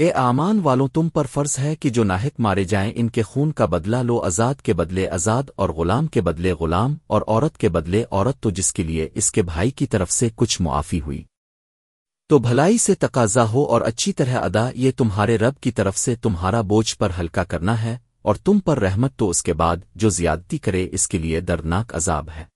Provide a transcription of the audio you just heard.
اے آمان والوں، تم پر فرض ہے کہ جو ناحق مارے جائیں، ان کے خون کا بدلہ لو، آزاد کے بدلے آزاد اور غلام کے بدلے غلام اور عورت کے بدلے عورت تو جس کے لیے اس کے بھائی کی طرف سے کچھ معافی ہوئی۔ تو بھلائی سے تقاضا ہو اور اچھی طرح ادا، یہ تمہارے رب کی طرف سے تمہارا بوجھ پر ہلکا کرنا ہے اور تم پر رحمت تو اس کے بعد، جو زیادتی کرے، اس کے لیے دردناک عذاب ہے۔